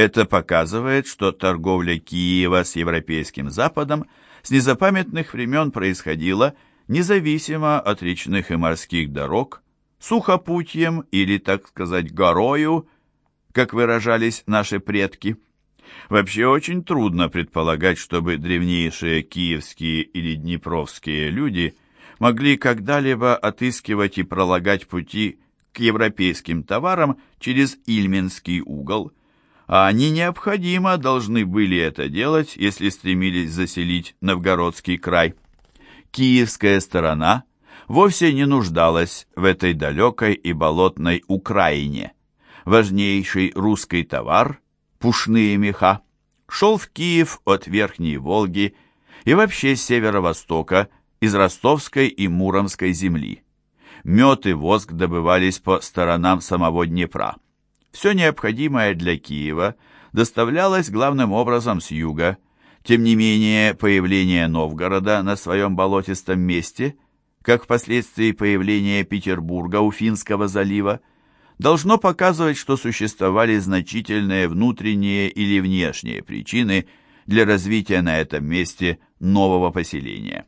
Это показывает, что торговля Киева с Европейским Западом с незапамятных времен происходила независимо от речных и морских дорог, сухопутьем или, так сказать, горою, как выражались наши предки. Вообще очень трудно предполагать, чтобы древнейшие киевские или днепровские люди могли когда-либо отыскивать и пролагать пути к европейским товарам через Ильменский угол, а они необходимо должны были это делать, если стремились заселить Новгородский край. Киевская сторона вовсе не нуждалась в этой далекой и болотной Украине. Важнейший русский товар, пушные меха, шел в Киев от Верхней Волги и вообще с северо-востока, из Ростовской и Муромской земли. Мед и воск добывались по сторонам самого Днепра. Все необходимое для Киева доставлялось главным образом с юга. Тем не менее, появление Новгорода на своем болотистом месте, как впоследствии появление Петербурга у Финского залива, должно показывать, что существовали значительные внутренние или внешние причины для развития на этом месте нового поселения.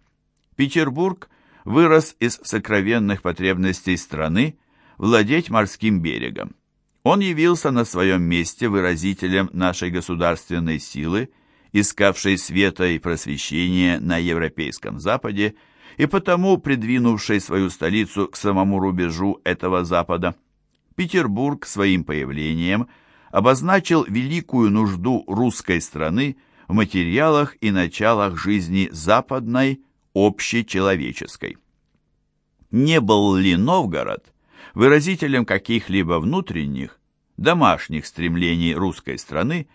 Петербург вырос из сокровенных потребностей страны владеть морским берегом. Он явился на своем месте выразителем нашей государственной силы, искавшей света и просвещения на Европейском Западе и потому придвинувшей свою столицу к самому рубежу этого Запада. Петербург своим появлением обозначил великую нужду русской страны в материалах и началах жизни западной, общечеловеческой. Не был ли Новгород выразителем каких-либо внутренних, домашних стремлений русской страны,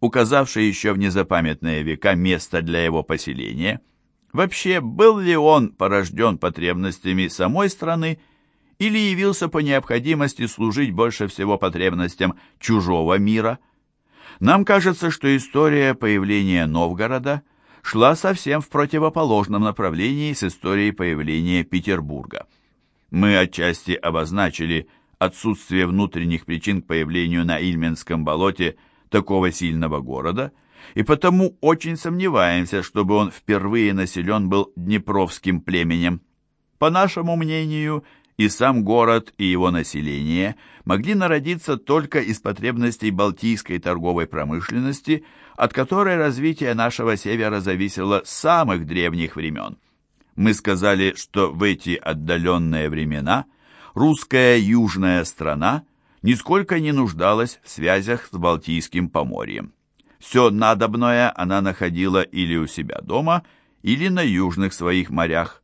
указавшей еще в незапамятные века место для его поселения, вообще был ли он порожден потребностями самой страны или явился по необходимости служить больше всего потребностям чужого мира? Нам кажется, что история появления Новгорода шла совсем в противоположном направлении с историей появления Петербурга. Мы отчасти обозначили отсутствие внутренних причин к появлению на Ильменском болоте такого сильного города, и потому очень сомневаемся, чтобы он впервые населен был днепровским племенем. По нашему мнению, и сам город, и его население могли народиться только из потребностей балтийской торговой промышленности, от которой развитие нашего севера зависело с самых древних времен. Мы сказали, что в эти отдаленные времена русская южная страна нисколько не нуждалась в связях с Балтийским поморьем. Все надобное она находила или у себя дома, или на южных своих морях.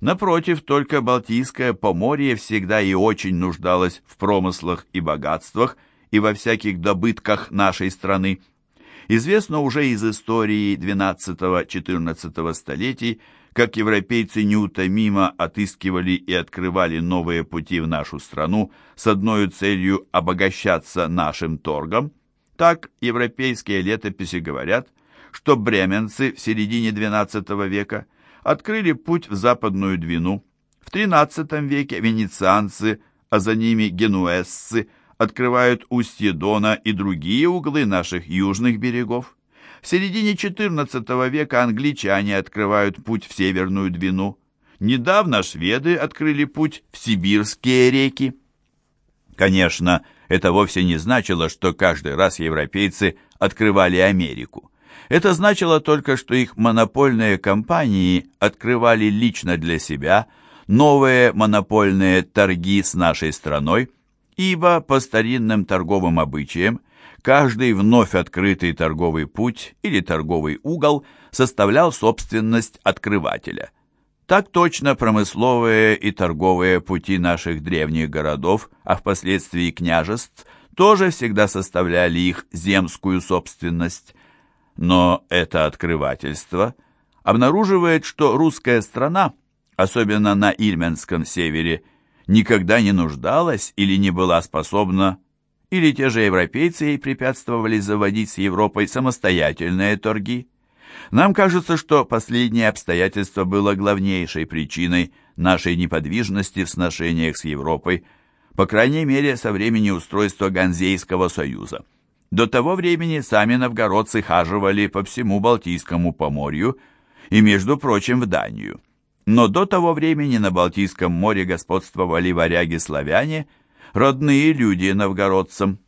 Напротив, только Балтийское поморье всегда и очень нуждалось в промыслах и богатствах и во всяких добытках нашей страны. Известно уже из истории XII-XIV столетий, как европейцы неутомимо отыскивали и открывали новые пути в нашу страну с одной целью обогащаться нашим торгом, так европейские летописи говорят, что бременцы в середине XII века открыли путь в Западную Двину. В XIII веке венецианцы, а за ними генуэзцы, открывают устье Дона и другие углы наших южных берегов. В середине XIV века англичане открывают путь в Северную Двину. Недавно шведы открыли путь в сибирские реки. Конечно, это вовсе не значило, что каждый раз европейцы открывали Америку. Это значило только, что их монопольные компании открывали лично для себя новые монопольные торги с нашей страной, ибо по старинным торговым обычаям Каждый вновь открытый торговый путь или торговый угол составлял собственность открывателя. Так точно промысловые и торговые пути наших древних городов, а впоследствии княжеств, тоже всегда составляли их земскую собственность. Но это открывательство обнаруживает, что русская страна, особенно на Ильменском севере, никогда не нуждалась или не была способна или те же европейцы ей препятствовали заводить с Европой самостоятельные торги. Нам кажется, что последнее обстоятельство было главнейшей причиной нашей неподвижности в сношениях с Европой, по крайней мере, со времени устройства Ганзейского союза. До того времени сами новгородцы хаживали по всему Балтийскому поморью и, между прочим, в Данию. Но до того времени на Балтийском море господствовали варяги-славяне, родные люди новгородцам.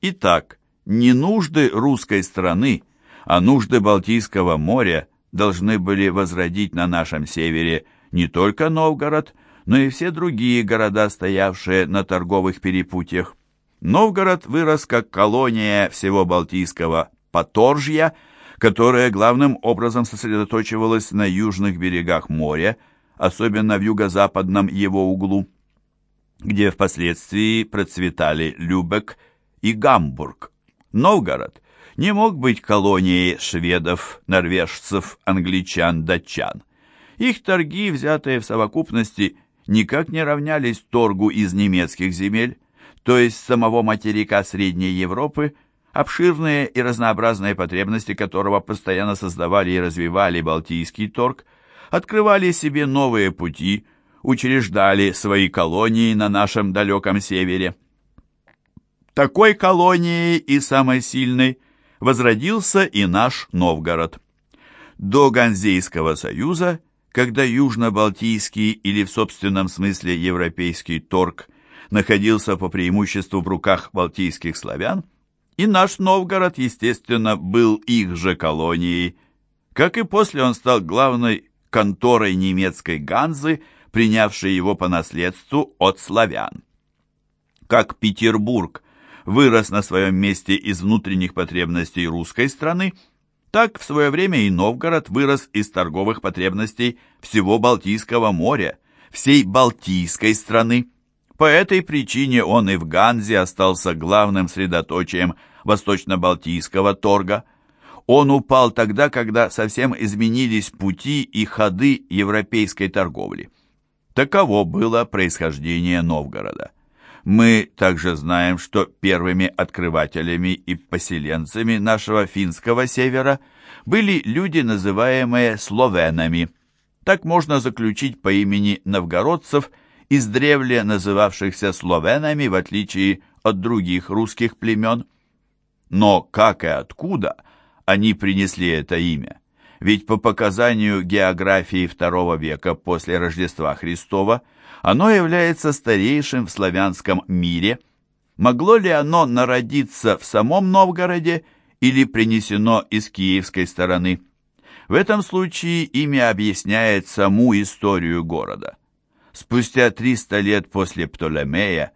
Итак, не нужды русской страны, а нужды Балтийского моря должны были возродить на нашем севере не только Новгород, но и все другие города, стоявшие на торговых перепутьях. Новгород вырос как колония всего Балтийского поторжья, которое главным образом сосредоточивалось на южных берегах моря, особенно в юго-западном его углу, где впоследствии процветали Любек и Гамбург. Новгород не мог быть колонией шведов, норвежцев, англичан, датчан. Их торги, взятые в совокупности, никак не равнялись торгу из немецких земель, то есть самого материка Средней Европы, обширные и разнообразные потребности которого постоянно создавали и развивали Балтийский торг, открывали себе новые пути, учреждали свои колонии на нашем далеком севере. Такой колонией и самой сильной возродился и наш Новгород. До Ганзейского союза, когда Южно-Балтийский или в собственном смысле европейский торг находился по преимуществу в руках балтийских славян, и наш Новгород, естественно, был их же колонией. Как и после он стал главной конторой немецкой Ганзы, принявшей его по наследству от славян. Как Петербург вырос на своем месте из внутренних потребностей русской страны, так в свое время и Новгород вырос из торговых потребностей всего Балтийского моря, всей Балтийской страны. По этой причине он и в Ганзе остался главным средоточием восточно-балтийского торга. Он упал тогда, когда совсем изменились пути и ходы европейской торговли. Таково было происхождение Новгорода. Мы также знаем, что первыми открывателями и поселенцами нашего финского севера были люди, называемые словенами. Так можно заключить по имени новгородцев, издревле называвшихся словенами, в отличие от других русских племен. Но как и откуда они принесли это имя? Ведь по показанию географии II века после Рождества Христова – оно является старейшим в славянском мире. Могло ли оно народиться в самом Новгороде или принесено из киевской стороны? В этом случае имя объясняет саму историю города. Спустя 300 лет после Птолемея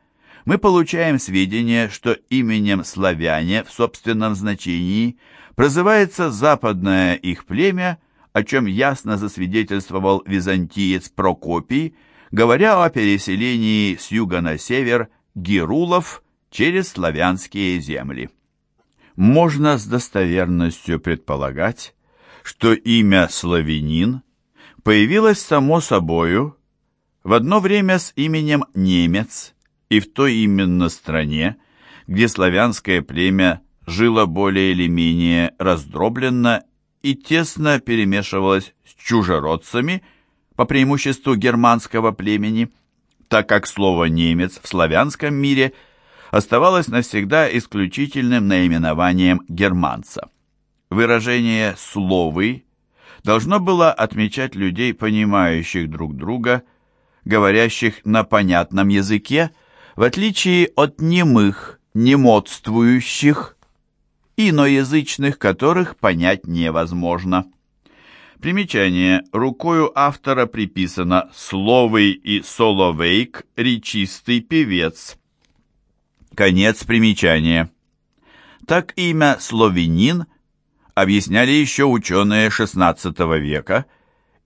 мы получаем сведения, что именем славяне в собственном значении прозывается западное их племя, о чем ясно засвидетельствовал византиец Прокопий – говоря о переселении с юга на север гирулов через славянские земли. Можно с достоверностью предполагать, что имя славянин появилось само собою в одно время с именем немец и в той именно стране, где славянское племя жило более или менее раздробленно и тесно перемешивалось с чужеродцами – по преимуществу германского племени, так как слово «немец» в славянском мире оставалось навсегда исключительным наименованием германца. Выражение «словый» должно было отмечать людей, понимающих друг друга, говорящих на понятном языке, в отличие от немых, немодствующих, иноязычных, которых понять невозможно. Примечание. Рукою автора приписано «Словый» и «Соловейк» — речистый певец. Конец примечания. Так имя «Словенин» объясняли еще ученые XVI века,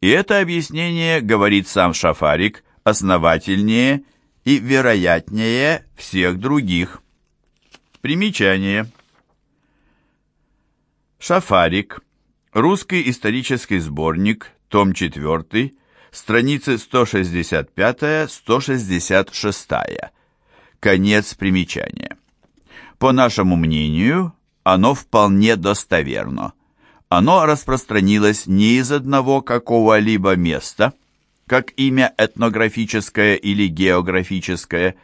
и это объяснение, говорит сам Шафарик, основательнее и вероятнее всех других. Примечание. Шафарик – Русский исторический сборник, том 4, страницы 165-166. Конец примечания. По нашему мнению, оно вполне достоверно. Оно распространилось не из одного какого-либо места, как имя этнографическое или географическое,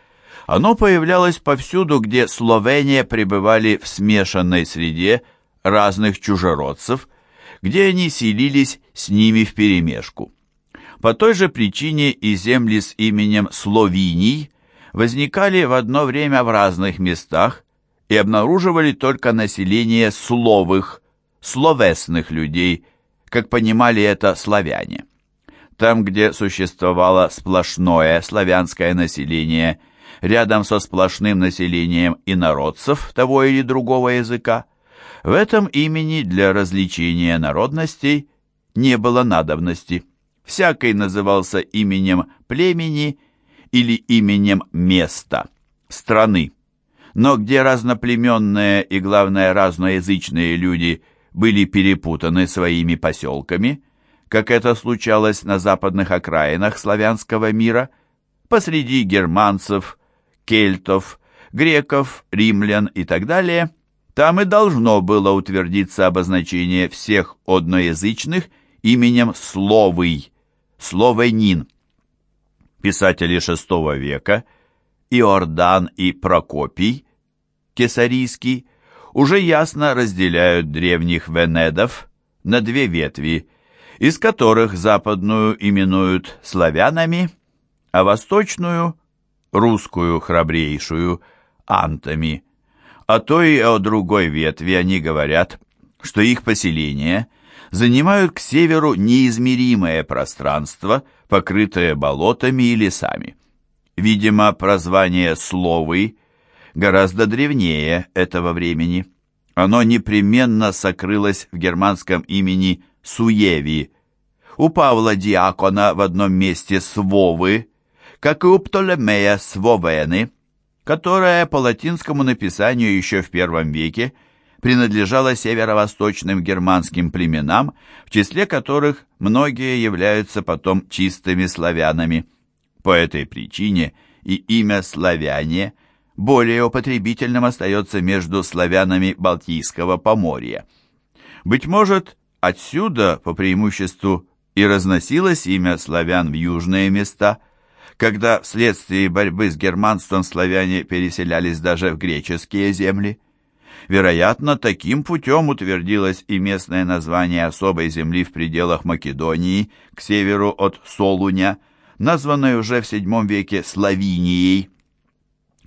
Оно появлялось повсюду, где Словения пребывали в смешанной среде разных чужеродцев, где они селились с ними вперемешку. По той же причине и земли с именем Словиний возникали в одно время в разных местах и обнаруживали только население словых, словесных людей, как понимали это славяне. Там, где существовало сплошное славянское население, рядом со сплошным населением инородцев того или другого языка, в этом имени для различения народностей не было надобности. Всякий назывался именем племени или именем места, страны. Но где разноплеменные и, главное, разноязычные люди были перепутаны своими поселками, как это случалось на западных окраинах славянского мира, посреди германцев, кельтов, греков, римлян и так далее, там и должно было утвердиться обозначение всех одноязычных именем Словый, Словенин. Писатели VI века Иордан и Прокопий, Кесарийский, уже ясно разделяют древних венедов на две ветви, из которых западную именуют славянами, а восточную – русскую храбрейшую – антами. А то и о другой ветви они говорят, что их поселения занимают к северу неизмеримое пространство, покрытое болотами и лесами. Видимо, прозвание «Словы» гораздо древнее этого времени. Оно непременно сокрылось в германском имени Суеви. У Павла Диакона в одном месте Свовы, как и у Птолемея Свовены, которая по латинскому написанию еще в первом веке принадлежала северо-восточным германским племенам, в числе которых многие являются потом чистыми славянами. По этой причине и имя «славяне» более употребительным остается между славянами Балтийского поморья. Быть может, отсюда, по преимуществу, и разносилось имя славян в южные места, когда вследствие борьбы с германством славяне переселялись даже в греческие земли. Вероятно, таким путем утвердилось и местное название особой земли в пределах Македонии, к северу от Солуня, названной уже в VII веке Славинией.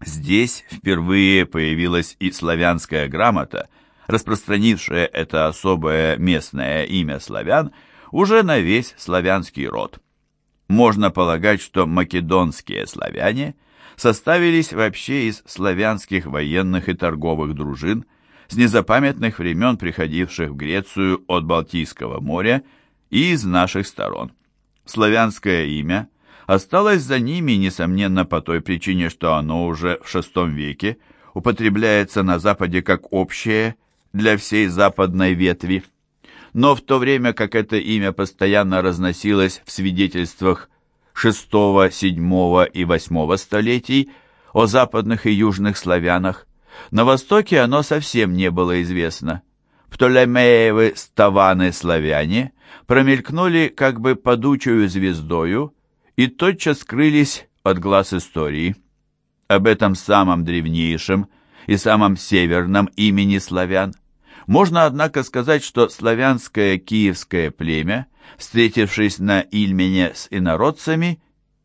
Здесь впервые появилась и славянская грамота, распространившая это особое местное имя славян уже на весь славянский род. Можно полагать, что македонские славяне составились вообще из славянских военных и торговых дружин, с незапамятных времен приходивших в Грецию от Балтийского моря и из наших сторон. Славянское имя – осталось за ними, несомненно, по той причине, что оно уже в VI веке употребляется на Западе как общее для всей западной ветви. Но в то время как это имя постоянно разносилось в свидетельствах VI, VII и VIII столетий о западных и южных славянах, на Востоке оно совсем не было известно. Птолемеевы ставаны-славяне промелькнули как бы подучую звездою, и тотчас скрылись от глаз истории. Об этом самом древнейшем и самом северном имени славян можно, однако, сказать, что славянское киевское племя, встретившись на Ильмене с инородцами,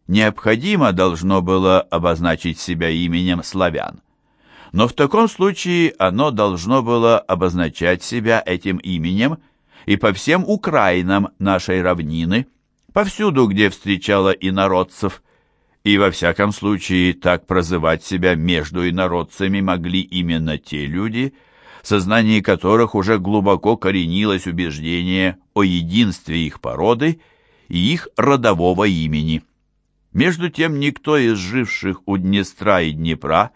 необходимо должно было обозначить себя именем славян. Но в таком случае оно должно было обозначать себя этим именем и по всем Украинам нашей равнины – повсюду, где встречала инородцев, и во всяком случае так прозывать себя между инородцами могли именно те люди, сознании которых уже глубоко коренилось убеждение о единстве их породы и их родового имени. Между тем никто из живших у Днестра и Днепра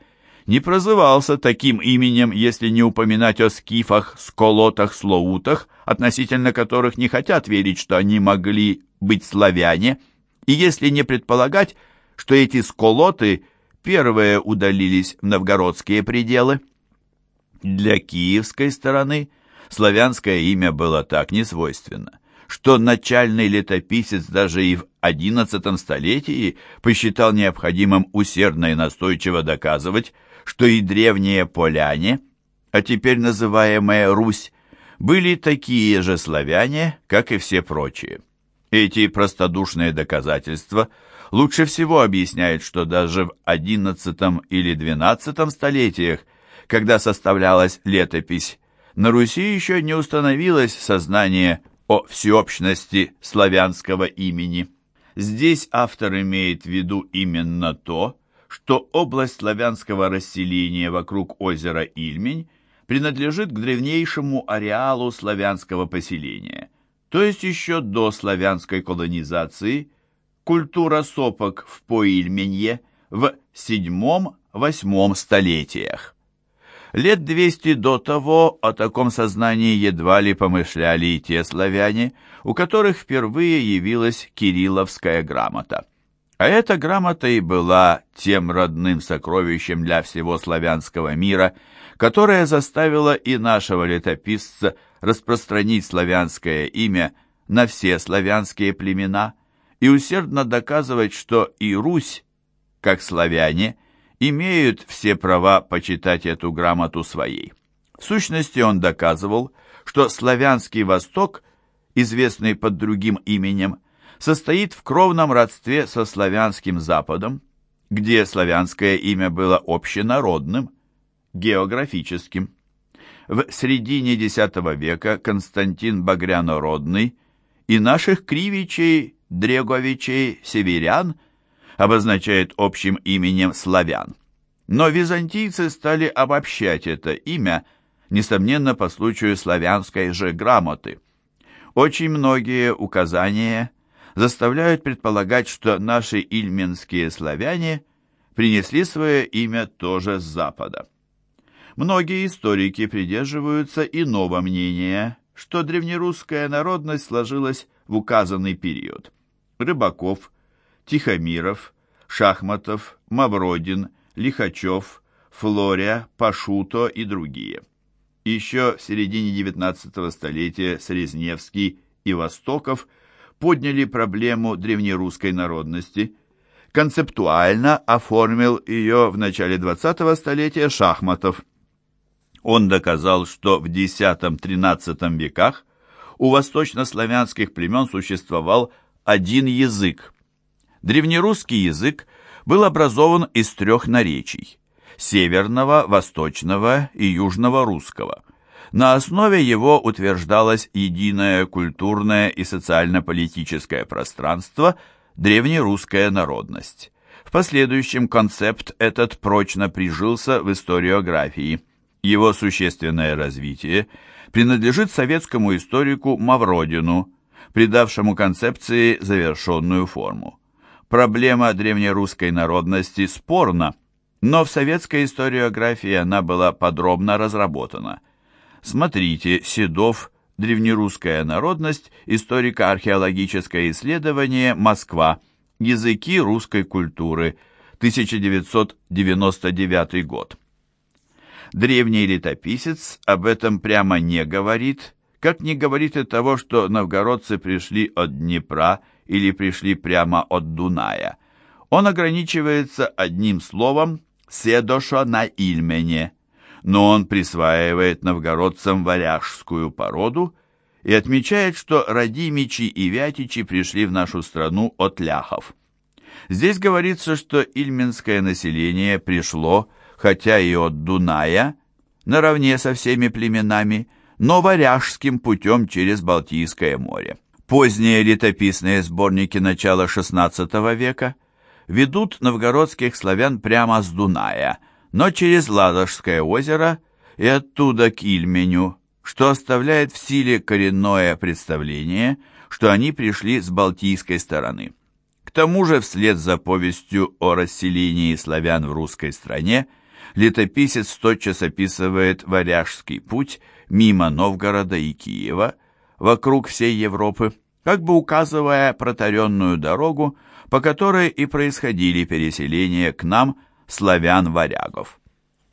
не прозывался таким именем, если не упоминать о скифах, сколотах, слоутах, относительно которых не хотят верить, что они могли быть славяне, и если не предполагать, что эти сколоты первые удалились в новгородские пределы. Для киевской стороны славянское имя было так несвойственно, что начальный летописец даже и в XI столетии посчитал необходимым усердно и настойчиво доказывать, что и древние поляне, а теперь называемая Русь, были такие же славяне, как и все прочие. Эти простодушные доказательства лучше всего объясняют, что даже в XI или XII столетиях, когда составлялась летопись, на Руси еще не установилось сознание о всеобщности славянского имени. Здесь автор имеет в виду именно то, что область славянского расселения вокруг озера Ильмень принадлежит к древнейшему ареалу славянского поселения, то есть еще до славянской колонизации, культура сопок в Поильменье в VII-VIII столетиях. Лет 200 до того о таком сознании едва ли помышляли и те славяне, у которых впервые явилась Кирилловская грамота. А эта грамота и была тем родным сокровищем для всего славянского мира, которое заставило и нашего летописца распространить славянское имя на все славянские племена и усердно доказывать, что и Русь, как славяне, имеют все права почитать эту грамоту своей. В сущности, он доказывал, что славянский Восток, известный под другим именем, состоит в кровном родстве со славянским Западом, где славянское имя было общенародным, географическим. В середине X века Константин Багрянородный и наших кривичей, дреговичей, северян обозначает общим именем славян. Но византийцы стали обобщать это имя, несомненно, по случаю славянской же грамоты. Очень многие указания заставляют предполагать, что наши ильменские славяне принесли свое имя тоже с запада. Многие историки придерживаются иного мнения, что древнерусская народность сложилась в указанный период. Рыбаков, Тихомиров, Шахматов, Мавродин, Лихачев, Флоря, Пашуто и другие. Еще в середине XIX столетия Срезневский и Востоков – подняли проблему древнерусской народности, концептуально оформил ее в начале XX столетия Шахматов. Он доказал, что в X-XIII веках у восточнославянских племен существовал один язык. Древнерусский язык был образован из трех наречий – северного, восточного и южного русского – на основе его утверждалось единое культурное и социально-политическое пространство, древнерусская народность. В последующем концепт этот прочно прижился в историографии. Его существенное развитие принадлежит советскому историку Мавродину, придавшему концепции завершенную форму. Проблема древнерусской народности спорна, но в советской историографии она была подробно разработана – Смотрите «Седов. Древнерусская народность. Историко-археологическое исследование. Москва. Языки русской культуры. 1999 год». Древний летописец об этом прямо не говорит, как не говорит и того, что новгородцы пришли от Днепра или пришли прямо от Дуная. Он ограничивается одним словом «седоша на Ильмене», но он присваивает новгородцам варяжскую породу и отмечает, что Радимичи и Вятичи пришли в нашу страну от ляхов. Здесь говорится, что ильменское население пришло, хотя и от Дуная, наравне со всеми племенами, но варяжским путем через Балтийское море. Поздние летописные сборники начала XVI века ведут новгородских славян прямо с Дуная – но через Ладожское озеро и оттуда к Ильменю, что оставляет в силе коренное представление, что они пришли с Балтийской стороны. К тому же, вслед за повестью о расселении славян в русской стране, летописец тотчас описывает варяжский путь мимо Новгорода и Киева, вокруг всей Европы, как бы указывая протаренную дорогу, по которой и происходили переселения к нам – славян-варягов.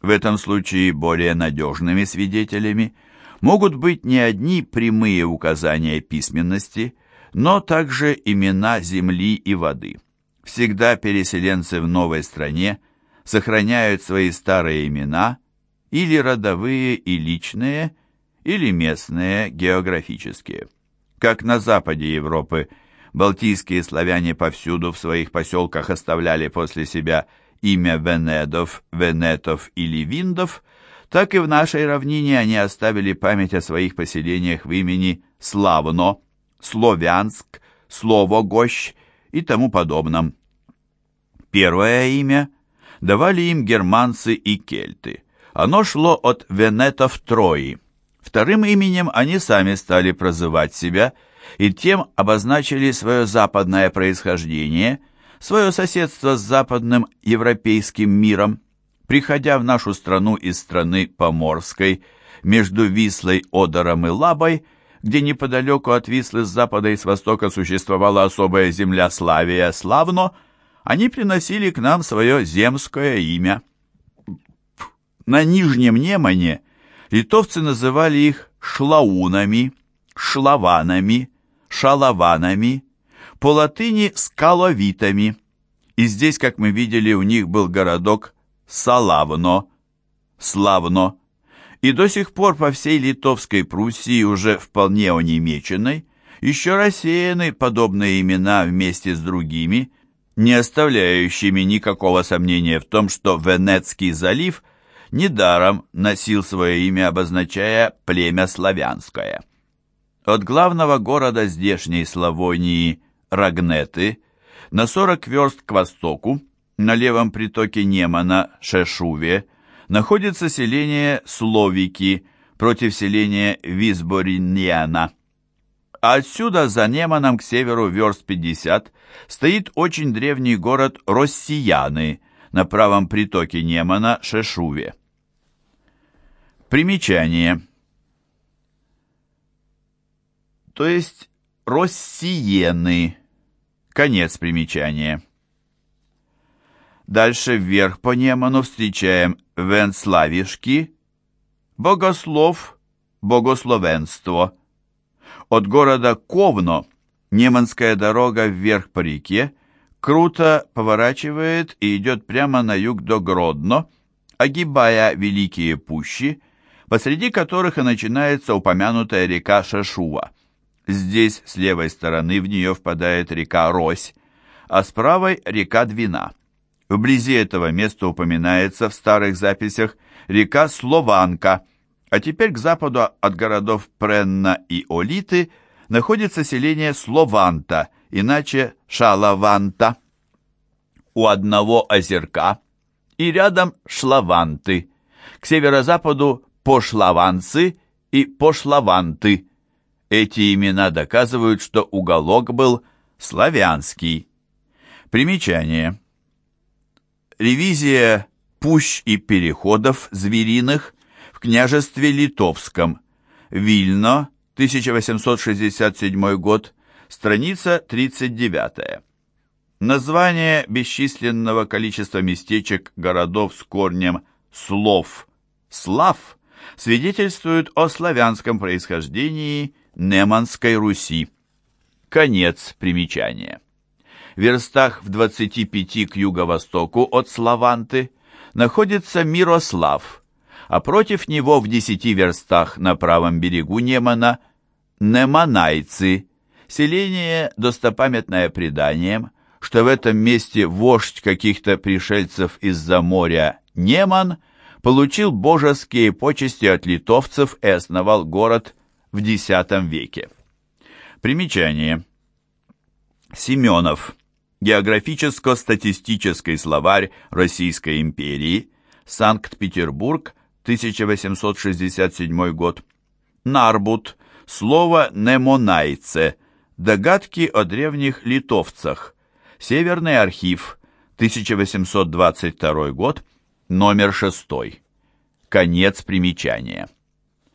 В этом случае более надежными свидетелями могут быть не одни прямые указания письменности, но также имена земли и воды. Всегда переселенцы в новой стране сохраняют свои старые имена, или родовые и личные, или местные географические. Как на западе Европы, балтийские славяне повсюду в своих поселках оставляли после себя имя Венедов, Венетов или Виндов, так и в нашей равнине они оставили память о своих поселениях в имени Славно, Словянск, Словогощ и тому подобном. Первое имя давали им германцы и кельты. Оно шло от Венетов Трои. Вторым именем они сами стали прозывать себя и тем обозначили свое западное происхождение, свое соседство с западным европейским миром. Приходя в нашу страну из страны Поморской, между Вислой, Одором и Лабой, где неподалеку от Вислы с запада и с востока существовала особая земля Славия, Славно, они приносили к нам свое земское имя. На Нижнем Немане литовцы называли их шлаунами, шлаванами, шалаванами, по латыни скаловитами. И здесь, как мы видели, у них был городок Салавно, Славно, и до сих пор по всей Литовской Пруссии, уже вполне онемеченной, еще рассеяны подобные имена вместе с другими, не оставляющими никакого сомнения в том, что Венецкий залив недаром носил свое имя, обозначая племя славянское. От главного города здешней Славонии, Рагнеты, на 40 верст к востоку, на левом притоке Немана, Шешуве, находится селение Словики против селения Визбориньяна. А отсюда за Неманом к северу верст 50 стоит очень древний город Россияны на правом притоке Немана Шешуве. Примечание. То есть Россиены. Конец примечания. Дальше вверх по Неману встречаем Венславишки, Богослов, Богословенство. От города Ковно Неманская дорога вверх по реке круто поворачивает и идет прямо на юг до Гродно, огибая Великие Пущи, посреди которых и начинается упомянутая река Шашува. Здесь с левой стороны в нее впадает река Рось, а с правой река Двина. Вблизи этого места упоминается в старых записях река Слованка, а теперь к западу от городов Пренна и Олиты находится селение Слованта, иначе Шалаванта. У одного озерка и рядом Шлаванты, к северо-западу Пошлаванцы и Пошлаванты. Эти имена доказывают, что уголок был славянский. Примечание. Ревизия пущ и переходов звериных в княжестве Литовском. Вильно, 1867 год, страница 39. Название бесчисленного количества местечек городов с корнем «слов» «слав» свидетельствуют о славянском происхождении Неманской Руси. Конец примечания верстах в 25 к юго-востоку от Славанты находится Мирослав, а против него в 10 верстах на правом берегу Немана Неманайцы, селение, достопамятное преданием, что в этом месте вождь каких-то пришельцев из-за моря Неман получил божеские почести от литовцев и основал город в X веке. Примечание. Семенов. Географическо-статистический словарь Российской империи, Санкт-Петербург, 1867 год. Нарбут. Слово «немонайце». Догадки о древних литовцах. Северный архив, 1822 год, номер 6. Конец примечания.